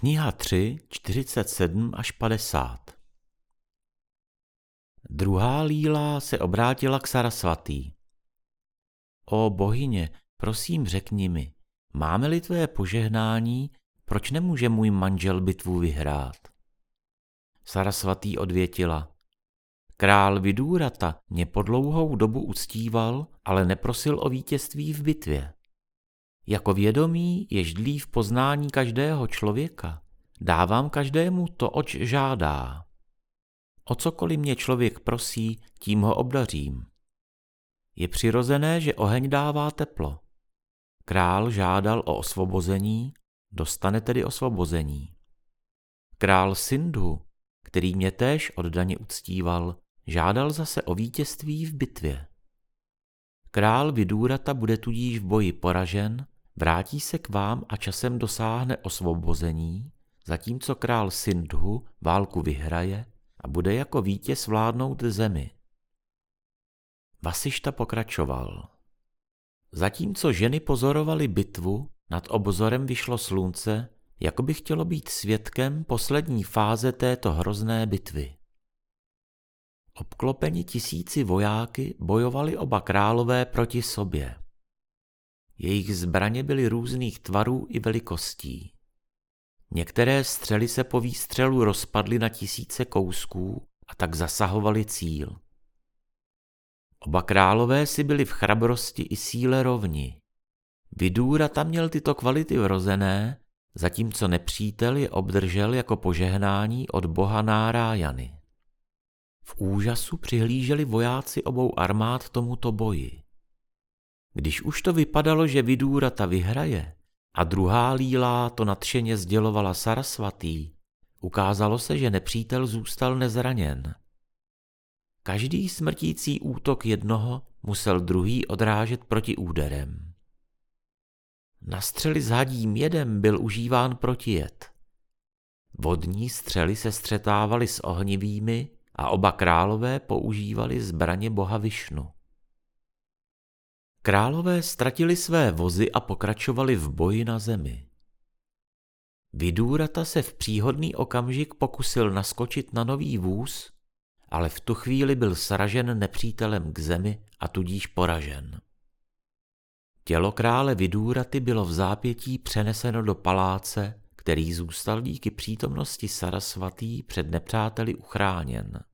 Kniha 3, 47 až 50 Druhá líla se obrátila k Sarasvatý. O bohyně, prosím řekni mi, máme-li tvé požehnání, proč nemůže můj manžel bitvu vyhrát? Sarasvatý odvětila. Král Vidúrata mě po dlouhou dobu uctíval, ale neprosil o vítězství v bitvě. Jako vědomí je ždlí v poznání každého člověka. Dávám každému to, oč žádá. O cokoliv mě člověk prosí, tím ho obdařím. Je přirozené, že oheň dává teplo. Král žádal o osvobození, dostane tedy osvobození. Král Sindhu, který mě též oddaně uctíval, žádal zase o vítězství v bitvě. Král Vidúrata bude tudíž v boji poražen vrátí se k vám a časem dosáhne osvobození, zatímco král Sindhu válku vyhraje a bude jako vítěz vládnout zemi. Vasišta pokračoval. Zatímco ženy pozorovaly bitvu, nad obzorem vyšlo slunce, jako by chtělo být svědkem poslední fáze této hrozné bitvy. Obklopeni tisíci vojáky bojovali oba králové proti sobě. Jejich zbraně byly různých tvarů i velikostí. Některé střely se po výstřelu rozpadly na tisíce kousků a tak zasahovaly cíl. Oba králové si byli v chrabrosti i síle rovni. Vidůra tam měl tyto kvality vrozené, zatímco nepřítel je obdržel jako požehnání od boha Nárájany. V úžasu přihlíželi vojáci obou armád tomuto boji. Když už to vypadalo, že Vidúrata vyhraje a druhá lílá to nadšeně sdělovala Sarasvatý, ukázalo se, že nepřítel zůstal nezraněn. Každý smrtící útok jednoho musel druhý odrážet proti úderem. Na střely s hadím jedem byl užíván protijed. Vodní střely se střetávaly s ohnivými a oba králové používali zbraně boha Višnu. Králové ztratili své vozy a pokračovali v boji na zemi. Vidúrata se v příhodný okamžik pokusil naskočit na nový vůz, ale v tu chvíli byl sražen nepřítelem k zemi a tudíž poražen. Tělo krále Vidúraty bylo v zápětí přeneseno do paláce, který zůstal díky přítomnosti Sarasvatý před nepřáteli uchráněn.